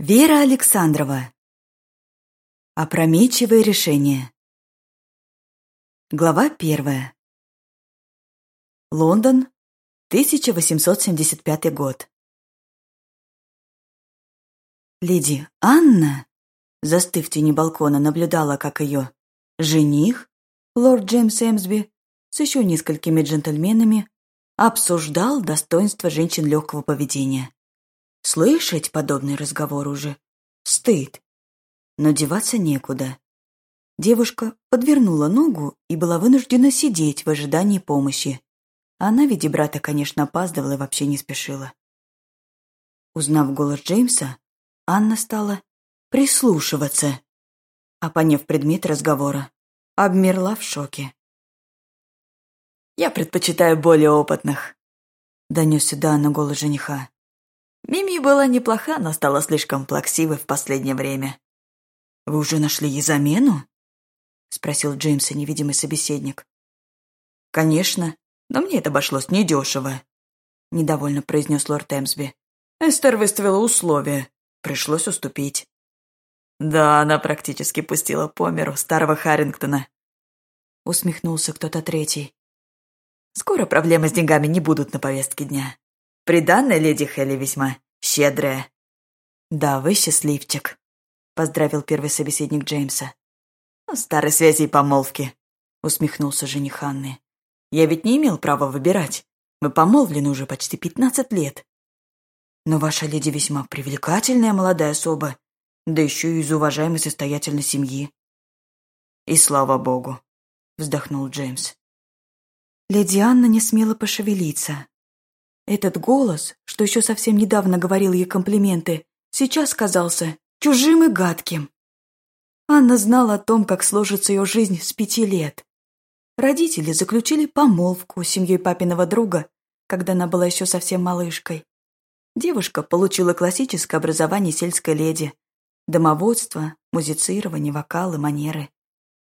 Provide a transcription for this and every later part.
Вера Александрова. Опрометчивое решение. Глава первая. Лондон, 1875 год. Леди Анна, застыв в тени балкона, наблюдала, как ее жених, лорд Джеймс Эмсби, с еще несколькими джентльменами, обсуждал достоинство женщин легкого поведения. Слышать подобный разговор уже стыд. Но деваться некуда. Девушка подвернула ногу и была вынуждена сидеть в ожидании помощи. Она, видя брата, конечно, опаздывала и вообще не спешила. Узнав голос Джеймса, Анна стала прислушиваться, а поняв предмет разговора, обмерла в шоке. «Я предпочитаю более опытных», — донесся до Анны голос жениха. Мими была неплоха, но стала слишком плаксивой в последнее время. «Вы уже нашли ей замену?» — спросил Джеймса невидимый собеседник. «Конечно, но мне это обошлось недешево», — недовольно произнес лорд Эмсби. «Эстер выставила условия. Пришлось уступить». «Да, она практически пустила по миру старого Харрингтона», — усмехнулся кто-то третий. «Скоро проблемы с деньгами не будут на повестке дня. Приданная леди Хелли весьма щедрая». «Да, вы счастливчик», — поздравил первый собеседник Джеймса. «Старой связи и помолвки», — усмехнулся жених Анны. «Я ведь не имел права выбирать. Мы помолвлены уже почти пятнадцать лет». «Но ваша леди весьма привлекательная молодая особа, да еще и из уважаемой состоятельной семьи». «И слава богу», — вздохнул Джеймс. Леди Анна не смела пошевелиться, этот голос, что еще совсем недавно говорил ей комплименты, сейчас казался чужим и гадким. Анна знала о том, как сложится ее жизнь с пяти лет. Родители заключили помолвку с семьей папиного друга, когда она была еще совсем малышкой. Девушка получила классическое образование сельской леди. Домоводство, музицирование, вокалы, манеры.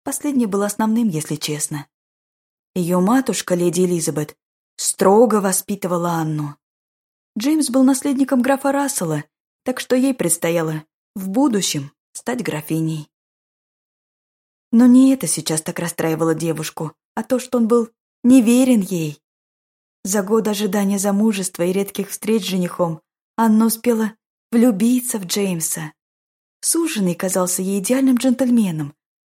Последнее было основным, если честно. Ее матушка, леди Элизабет, строго воспитывала Анну. Джеймс был наследником графа Рассела, так что ей предстояло в будущем стать графиней. Но не это сейчас так расстраивало девушку, а то, что он был неверен ей. За год ожидания замужества и редких встреч с женихом Анна успела влюбиться в Джеймса. Суженый казался ей идеальным джентльменом,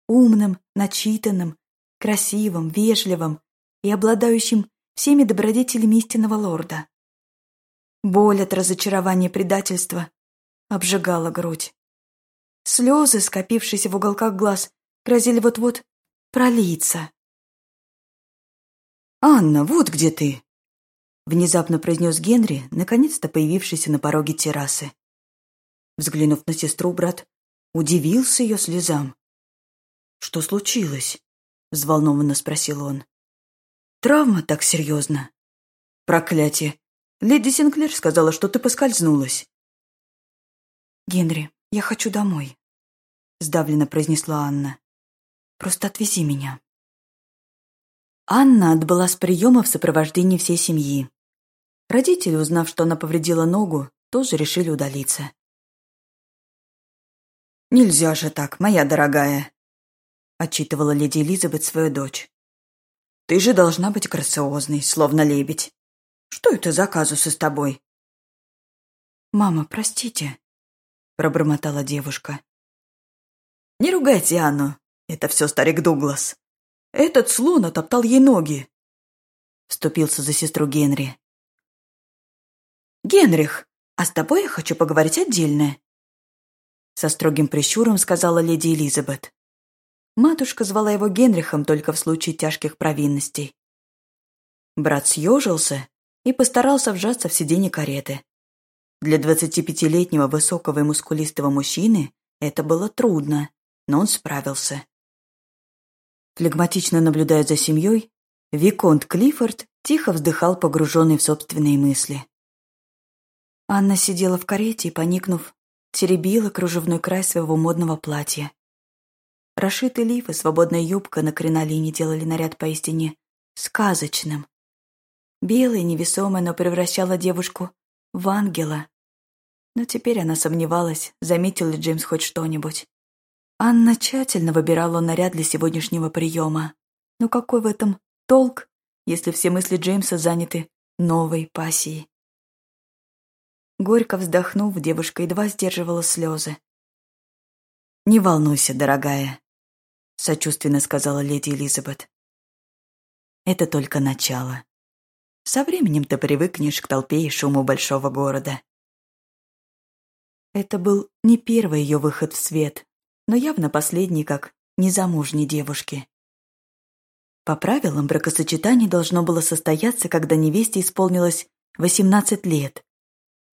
умным, начитанным, красивым, вежливым и обладающим всеми добродетелями истинного лорда. Боль от разочарования предательства обжигала грудь. Слезы, скопившиеся в уголках глаз, грозили вот-вот пролиться. «Анна, вот где ты!» Внезапно произнес Генри, наконец-то появившийся на пороге террасы. Взглянув на сестру, брат удивился ее слезам. «Что случилось?» — взволнованно спросил он. Травма так серьезно. Проклятие. Леди Синклер сказала, что ты поскользнулась. Генри, я хочу домой, сдавленно произнесла Анна. Просто отвези меня. Анна отбыла с приема в сопровождении всей семьи. Родители, узнав, что она повредила ногу, тоже решили удалиться. «Нельзя же так, моя дорогая», — отчитывала леди Элизабет свою дочь. Ты же должна быть грациозной, словно лебедь. Что это за казусы с тобой?» «Мама, простите», — пробормотала девушка. «Не ругайте Анну. Это все старик Дуглас. Этот слон отоптал ей ноги», — вступился за сестру Генри. «Генрих, а с тобой я хочу поговорить отдельно», — со строгим прищуром сказала леди Элизабет. Матушка звала его Генрихом только в случае тяжких провинностей. Брат съежился и постарался вжаться в сиденье кареты. Для 25-летнего высокого и мускулистого мужчины это было трудно, но он справился. Флегматично наблюдая за семьей, Виконт Клиффорд тихо вздыхал, погруженный в собственные мысли. Анна сидела в карете и, поникнув, теребила кружевной край своего модного платья. Расшитый лиф и свободная юбка на кринолине делали наряд поистине сказочным. Белая, невесомая, но превращала девушку в ангела. Но теперь она сомневалась, заметил ли Джеймс хоть что-нибудь. Анна тщательно выбирала наряд для сегодняшнего приема. Но какой в этом толк, если все мысли Джеймса заняты новой пассией? Горько вздохнув, девушка едва сдерживала слезы. «Не волнуйся, дорогая», — сочувственно сказала леди Элизабет. «Это только начало. Со временем ты привыкнешь к толпе и шуму большого города. Это был не первый ее выход в свет, но явно последний, как незамужней девушки. По правилам, бракосочетание должно было состояться, когда невесте исполнилось 18 лет.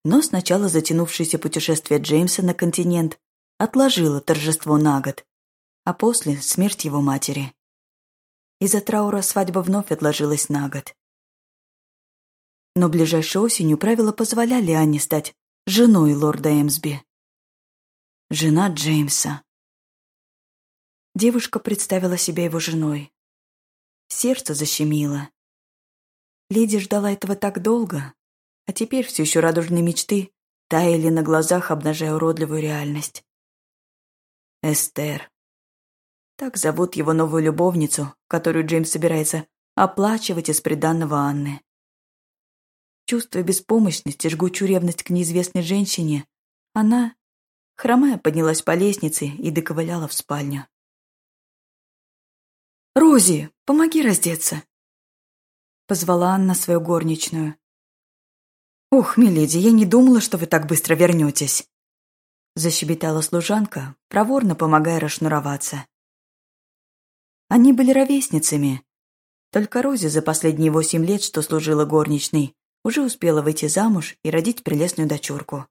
Но сначала затянувшееся путешествие Джеймса на континент отложило торжество на год, а после — смерть его матери. Из-за траура свадьба вновь отложилась на год. Но ближайшей осенью правила позволяли Анне стать женой лорда Эмсби. Жена Джеймса. Девушка представила себя его женой. Сердце защемило. Леди ждала этого так долго, а теперь все еще радужные мечты таяли на глазах, обнажая уродливую реальность. Эстер. Так зовут его новую любовницу, которую Джеймс собирается оплачивать из приданного Анны. Чувствуя беспомощность и жгучую ревность к неизвестной женщине, она, хромая, поднялась по лестнице и доковыляла в спальню. «Рози, помоги раздеться!» Позвала Анна свою горничную. «Ух, миледи, я не думала, что вы так быстро вернетесь!» Защебетала служанка, проворно помогая расшнуроваться. Они были ровесницами. Только Рози за последние восемь лет, что служила горничной, уже успела выйти замуж и родить прелестную дочурку.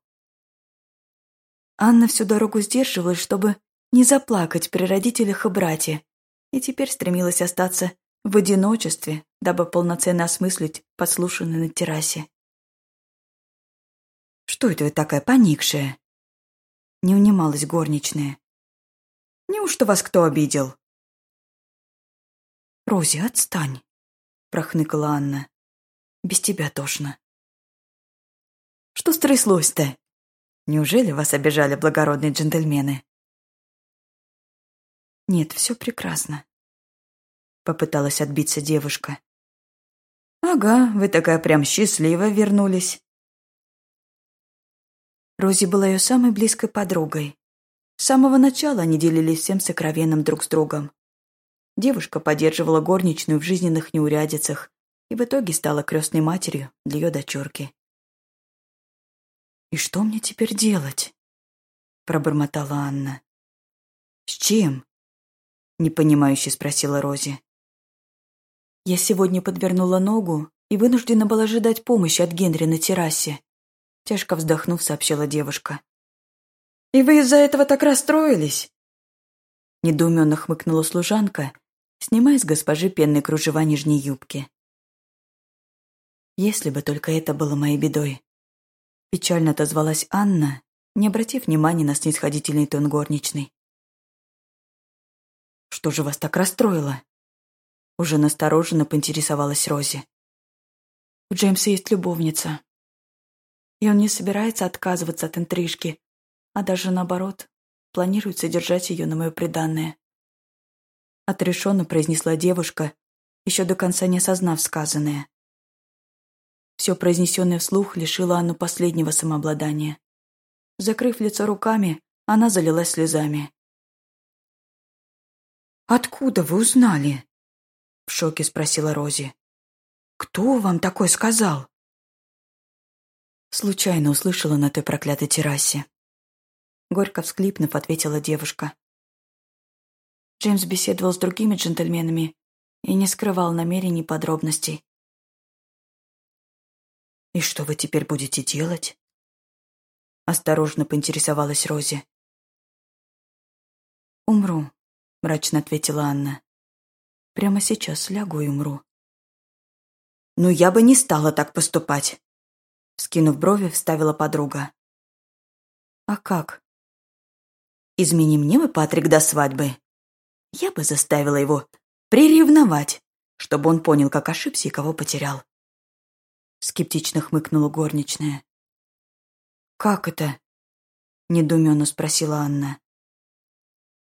Анна всю дорогу сдерживалась, чтобы не заплакать при родителях и брате, и теперь стремилась остаться в одиночестве, дабы полноценно осмыслить подслушанное на террасе. «Что это вы такая поникшая?» Не унималась горничная. «Неужто вас кто обидел?» «Рози, отстань!» — прохныкала Анна. Без тебя тошно. Что стряслось-то? Неужели вас обижали благородные джентльмены? Нет, все прекрасно. Попыталась отбиться девушка. Ага, вы такая прям счастливая вернулись. Рози была ее самой близкой подругой. С самого начала они делились всем сокровенным друг с другом. Девушка поддерживала горничную в жизненных неурядицах, и в итоге стала крестной матерью для ее дочурки. «И что мне теперь делать?» — пробормотала Анна. «С чем?» — непонимающе спросила Рози. «Я сегодня подвернула ногу и вынуждена была ожидать помощи от Генри на террасе», — тяжко вздохнув, сообщила девушка. «И вы из-за этого так расстроились?» Недоуменно хмыкнула служанка, снимая с госпожи пенные кружева нижней юбки. Если бы только это было моей бедой. Печально отозвалась Анна, не обратив внимания на снисходительный тон горничной. «Что же вас так расстроило?» Уже настороженно поинтересовалась Рози. «У Джеймса есть любовница, и он не собирается отказываться от интрижки, а даже наоборот, планирует содержать ее на мое преданное». Отрешенно произнесла девушка, еще до конца не осознав сказанное. Все произнесенное вслух лишило Анну последнего самообладания. Закрыв лицо руками, она залилась слезами. «Откуда вы узнали?» — в шоке спросила Рози. «Кто вам такой сказал?» Случайно услышала на той проклятой террасе. Горько всклипнув, ответила девушка. Джеймс беседовал с другими джентльменами и не скрывал намерений подробностей. «И что вы теперь будете делать?» Осторожно поинтересовалась Рози. «Умру», — мрачно ответила Анна. «Прямо сейчас лягу и умру». «Ну, я бы не стала так поступать», — скинув брови, вставила подруга. «А как?» «Измени мне вы, Патрик, до свадьбы. Я бы заставила его приревновать, чтобы он понял, как ошибся и кого потерял скептично хмыкнула горничная. «Как это?» — недуменно спросила Анна.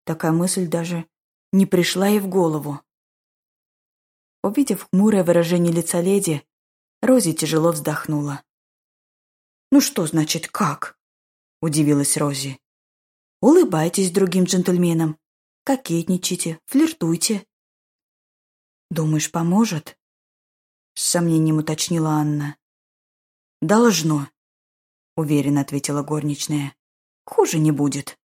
Такая мысль даже не пришла ей в голову. Увидев хмурое выражение лица леди, Рози тяжело вздохнула. «Ну что значит «как»?» — удивилась Рози. «Улыбайтесь другим джентльменам, кокетничайте, флиртуйте». «Думаешь, поможет?» — с сомнением уточнила Анна. «Должно», — уверенно ответила горничная. «Хуже не будет».